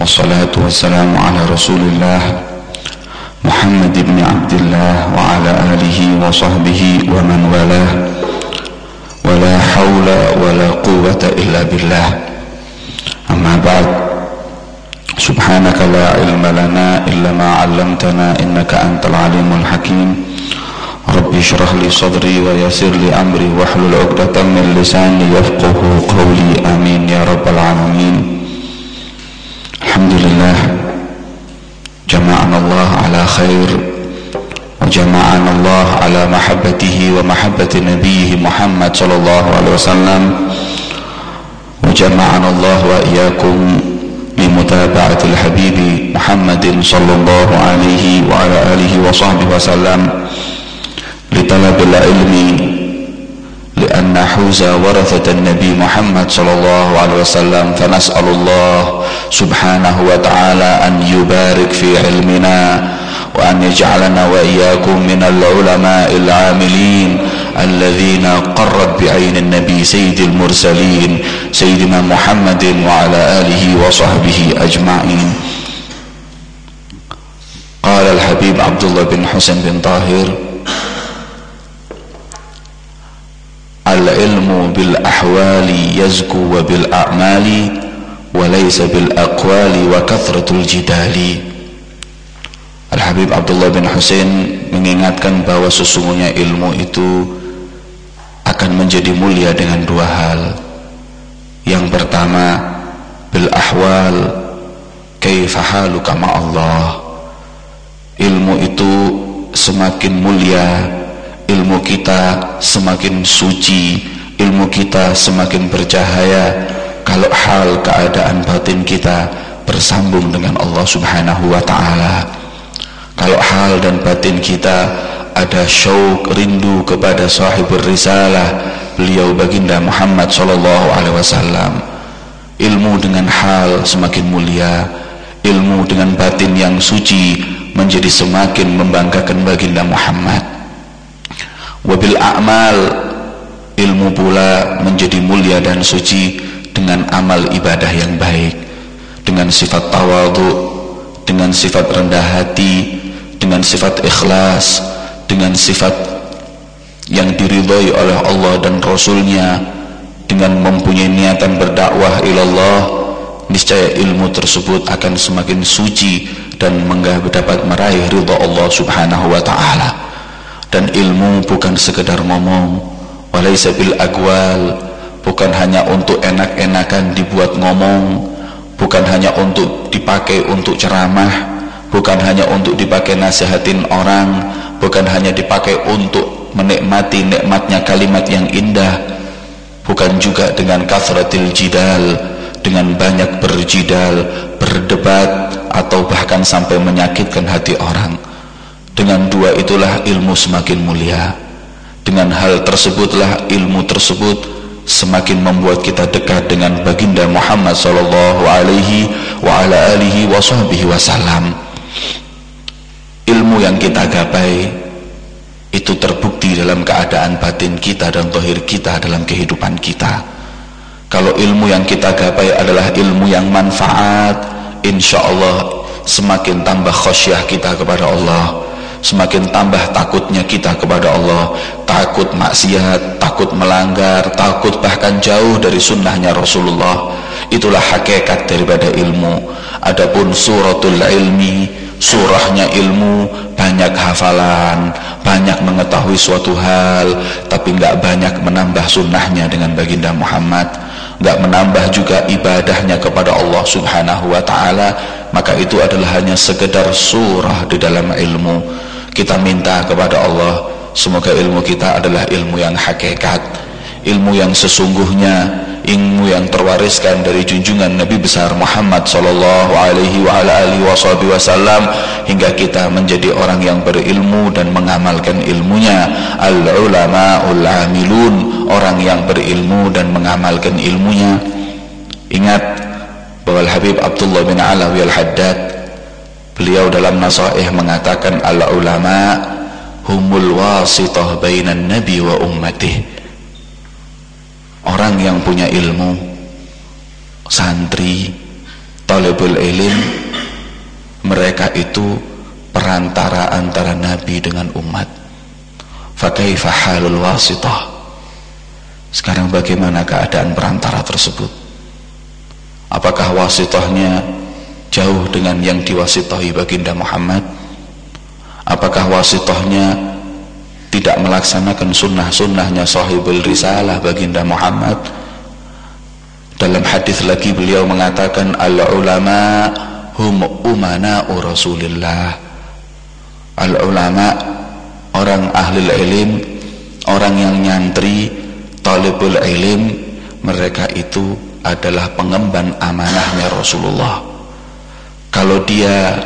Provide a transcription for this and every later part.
والصلاة والسلام على رسول الله محمد بن عبد الله وعلى آله وصحبه ومن والاه. ولا حول ولا قوة إلا بالله. أما بعد. سبحانك لا علم لنا إلا ما علمتنا إنك أنت العليم الحكيم. ربي اشرح لي صدري ويسر لي أمري واحلل عقدة من لساني يفقه قولي. آمين يا رب العالمين الحمد لله جمعنا الله خير. وجمعنا الله على محبته ومحبة نبيه محمد صلى الله عليه وسلم. وجمعنا الله وإياكم بمتابعة الحبيب محمد صلى الله عليه وعلى آله وصحبه وسلم. لطلب العلم لأن حوز ورثة النبي محمد صلى الله عليه وسلم. فنسأل الله سبحانه وتعالى أن يبارك في علمنا وأن يجعلنا وإياكم من العلماء العاملين الذين قرت بعين النبي سيد المرسلين سيدنا محمد وعلى آله وصحبه أجمعين. قال الحبيب عبد الله بن حسن بن طاهر العلم بالأحوال يزكو وبالأعمال وليس بالأقوال وكثرة الجدال. Al-Habib Abdullah bin Husain mengingatkan bahwa sesungguhnya ilmu itu akan menjadi mulia dengan dua hal. Yang pertama, bil ahwal kaifa haluka Allah. Ilmu itu semakin mulia, ilmu kita semakin suci, ilmu kita semakin bercahaya kalau hal keadaan batin kita bersambung dengan Allah Subhanahu wa taala kalau hal dan batin kita ada syauk rindu kepada sahibul risalah beliau baginda Muhammad sallallahu alaihi wasallam. Ilmu dengan hal semakin mulia ilmu dengan batin yang suci menjadi semakin membanggakan baginda Muhammad. Wabil a'mal ilmu pula menjadi mulia dan suci dengan amal ibadah yang baik dengan sifat tawadhu dengan sifat rendah hati dengan sifat ikhlas dengan sifat yang diridhoi oleh Allah dan Rasulnya dengan mempunyai niatan berdakwah ilallah niscaya ilmu tersebut akan semakin suci dan dapat meraih ridha Allah subhanahu wa ta'ala. Dan ilmu bukan sekedar ngomong walaysa bil agwal bukan hanya untuk enak-enakan dibuat ngomong bukan hanya untuk dipakai untuk ceramah bukan hanya untuk dipakai nasihatin orang bukan hanya dipakai untuk menikmati nikmatnya kalimat yang indah bukan juga dengan kathratil jidal dengan banyak berjidal berdebat atau bahkan sampai menyakitkan hati orang. Dengan dua itulah ilmu semakin mulia. Dengan hal tersebutlah ilmu tersebut semakin membuat kita dekat dengan baginda Muhammad sallallahu alaihi wa ala alihi wasallam ilmu yang kita gapai itu terbukti dalam keadaan batin kita dan tohir kita dalam kehidupan kita. Kalau ilmu yang kita gapai adalah ilmu yang manfaat insya Allah semakin tambah khosyah kita kepada Allah semakin tambah takutnya kita kepada Allah. Takut maksiat, takut melanggar takut bahkan jauh dari sunnahnya Rasulullah. Itulah hakikat daripada ilmu adapun suratul ilmi surahnya ilmu banyak hafalan banyak mengetahui suatu hal tapi nggak banyak menambah sunnahnya dengan baginda Muhammad. Nggak menambah juga ibadahnya kepada Allah subhanahu wa ta'ala maka itu adalah hanya sekedar surah di dalam ilmu. Kita minta kepada Allah semoga ilmu kita adalah ilmu yang hakikat ilmu yang sesungguhnya ilmu yang terwariskan dari junjungan Nabi besar Muhammad sallallahu alaihi wa ala alihi wasallam hingga kita menjadi orang yang berilmu dan mengamalkan ilmunya. Al ulamaul amilun orang yang berilmu dan mengamalkan ilmunya. Ingat bahwa Habib Abdullah bin Alawi al-Haddad beliau dalam nasaih mengatakan al ulama humul wasitah bainan nabi wa ummatih orang yang punya ilmu santri talibul ilim mereka itu perantara antara nabi dengan umat. Fakaifa halul wasitah? Sekarang bagaimana keadaan perantara tersebut? Apakah wasitahnya jauh dengan yang diwasitahi baginda Muhammad? Apakah wasitahnya tidak melaksanakan sunnah-sunnahnya sahibul risalah baginda Muhammad. Dalam hadis lagi beliau mengatakan al ulama hum umana rasulillah. Al ulama orang ahli ilm orang yang nyantri talibul ilm mereka itu adalah pengemban amanahnya Rasulullah. Kalau dia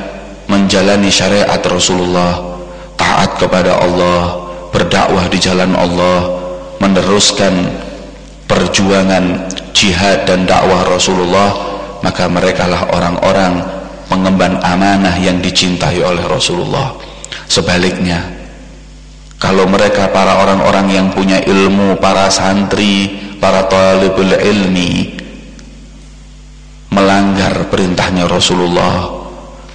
menjalani syariat Rasulullah taat kepada Allah berdakwah di jalan Allah meneruskan perjuangan jihad dan dakwah Rasulullah maka merekalah orang-orang pengemban amanah yang dicintai oleh Rasulullah. Sebaliknya kalau mereka para orang-orang yang punya ilmu para santri para talibul ilmi melanggar perintahnya Rasulullah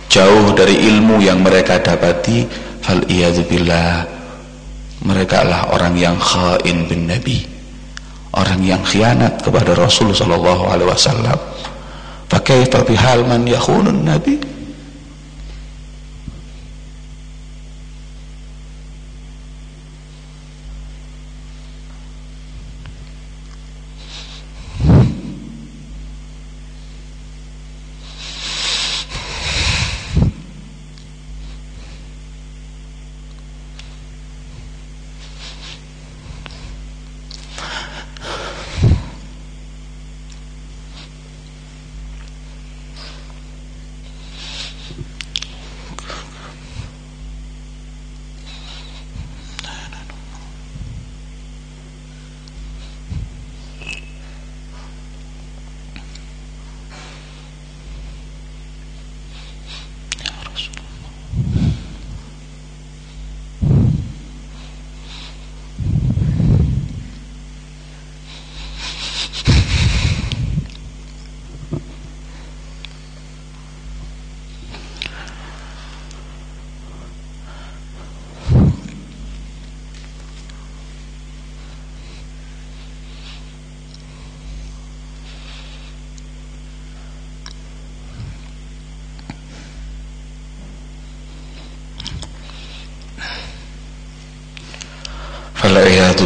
jauh dari ilmu yang mereka dapati fal billah mereka adalah orang yang khain bin Nabi orang yang khianat kepada Rasul sallallahu alaihi wasallam. Fakaifa bihal man yakhunun nabi?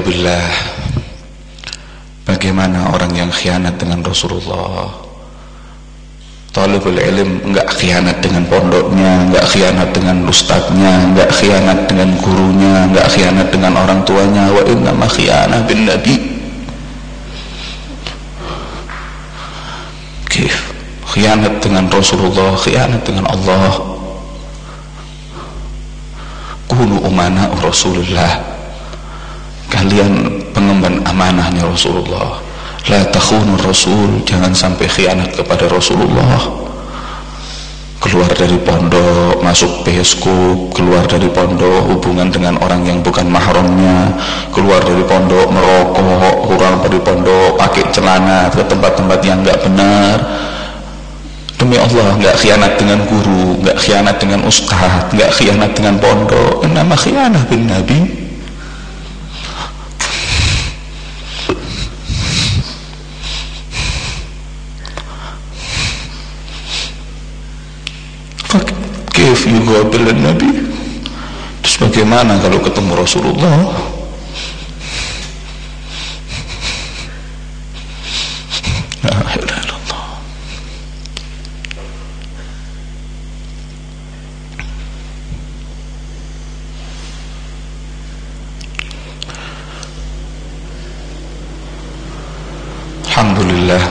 Billah Bagaimana orang yang khianat dengan Rasulullah Talibul ilm enggak khianat dengan pondoknya, enggak khianat dengan ustadznya, enggak khianat dengan gurunya, enggak khianat dengan orang tuanya. Wa inna ma khianah bin nabi. Kif khianat dengan Rasulullah, khianat dengan Allah. Kunu umana Rasulullah kalian pengemban amanahnya Rasulullah. La takhunur rasul jangan sampai khianat kepada Rasulullah. Keluar dari pondok masuk pesko keluar dari pondok hubungan dengan orang yang bukan mahramnya keluar dari pondok merokok keluar dari pondok pakai celana ke tempat-tempat yang enggak benar. Demi Allah enggak khianat dengan guru enggak khianat dengan ustaz enggak khianat dengan pondok. Nama khianat bin nabi Kif yuqabil Nabi. Terus bagaimana kalau ketemu Rasulullah Alhamdulillah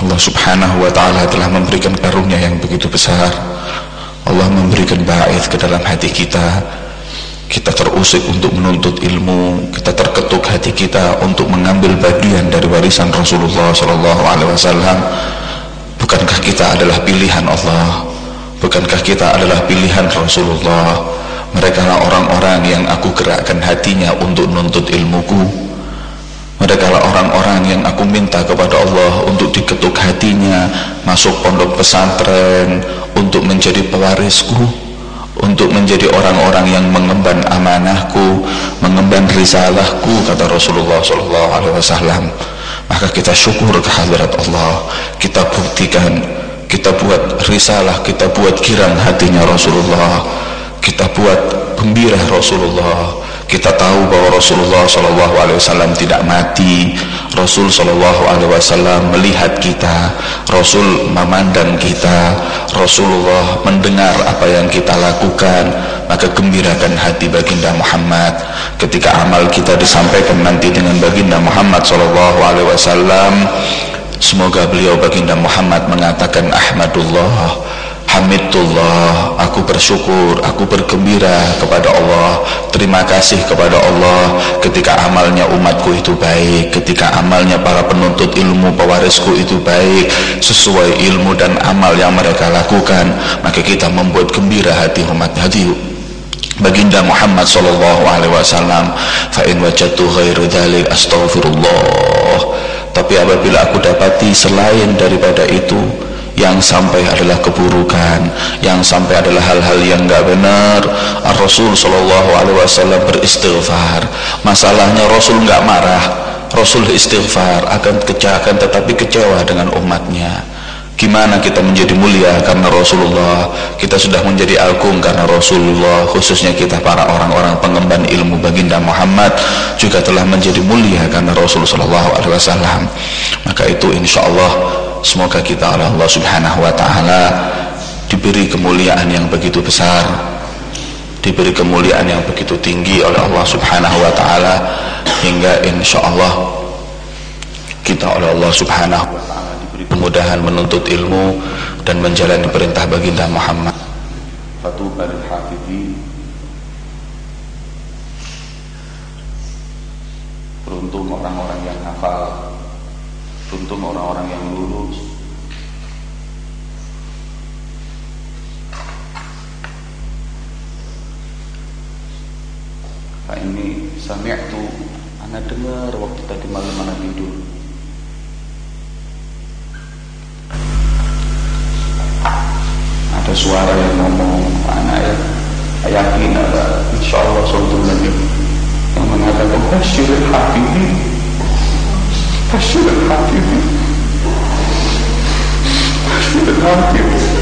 Allah subhanahu wa ta'ala telah memberikan karunia yang begitu besar. Allah memberikan ba'id ke dalam hati kita. Kita terusik untuk menuntut ilmu. Kita terketuk hati kita untuk mengambil bagian dari warisan Rasulullah sallallahu alaihi wasallam. Bukankah kita adalah pilihan Allah? Bukankah kita adalah pilihan Rasulullah? Mereka orang-orang yang aku gerakkan hatinya untuk menuntut ilmuku mereka lah orang-orang yang aku minta kepada Allah untuk diketuk hatinya masuk pondok pesantren untuk menjadi pewarisku untuk menjadi orang-orang yang mengemban amanahku mengemban risalahku kata Rasulullah sallallahu alaihi wasallam. Maka kita syukur kehadirat Allah. Kita buktikan kita buat risalah kita buat kirang hatinya Rasulullah. Kita buat gembira Rasulullah kita tahu bahwa Rasulullah Wasallam tidak mati. Rasul Wasallam melihat kita. Rasul memandang kita. Rasulullah mendengar apa yang kita lakukan. Maka gembirakan hati baginda Muhammad. Ketika amal kita disampaikan nanti dengan baginda Muhammad Wasallam semoga beliau baginda Muhammad mengatakan Ahmadullah Hamidullah, aku bersyukur, aku bergembira kepada Allah. Terima kasih kepada Allah ketika amalnya umatku itu baik Ketika amalnya para penuntut ilmu pewarisku itu baik Sesuai ilmu dan amal yang mereka lakukan Maka kita membuat gembira hati umat hati Baginda Muhammad sallallahu alaihi wasallam fa in wajadtu ghairu dzalik astaghfirullah. Tapi apabila aku dapati selain daripada itu yang sampai adalah keburukan. Yang sampai adalah hal-hal yang enggak benar. Rasul Shallallahu Alaihi Wasallam beristighfar. Masalahnya Rasul enggak marah. Rasul istighfar. Akan kecewakan tetapi kecewa dengan umatnya. Gimana kita menjadi mulia karena Rasulullah? Kita sudah menjadi agung karena Rasulullah Khususnya kita para orang-orang pengemban ilmu baginda Muhammad Juga telah menjadi mulia karena Rasulullah SAW Maka itu insya Allah Semoga kita oleh Allah subhanahu wa ta'ala Diberi kemuliaan yang begitu besar Diberi kemuliaan yang begitu tinggi oleh Allah subhanahu wa ta'ala Hingga insya Allah Kita oleh Allah subhanahu wa ta'ala Diberi kemudahan menuntut ilmu Dan menjalani perintah baginda Muhammad. Fatuba hafidhi Beruntung orang-orang yang hafal Beruntung orang-orang yang lurus. Pak ini sami'tu. Anda dengar waktu tadi malam anak tidur. Ada suara yang ngomong Anak ya Yakin ada Insya Allah suatu lagi Yang mengatakan I should have loved you. I should have loved you.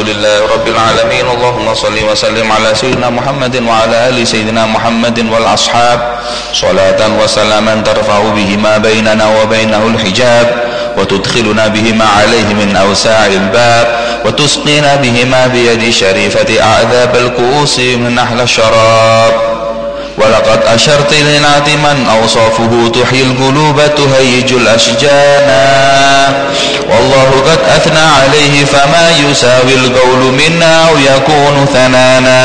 لله رب العالمين. اللهم صل وسلم على سيدنا محمد وعلى آل سيدنا محمد والأصحاب. صلاة وسلاما ترفع بهما بيننا وبينه الحجاب وتدخلنا بهما عليه من أوساع الباب وتسقينا بهما بيد شريفة أعذاب الكؤوس من أحلى الشراب. ولقد أشرت لنعت من أوصافه تحيي القلوب تهيج الأشجانا والله قد أثنى عليه فما يساوي القول منا أو يكون ثنانا.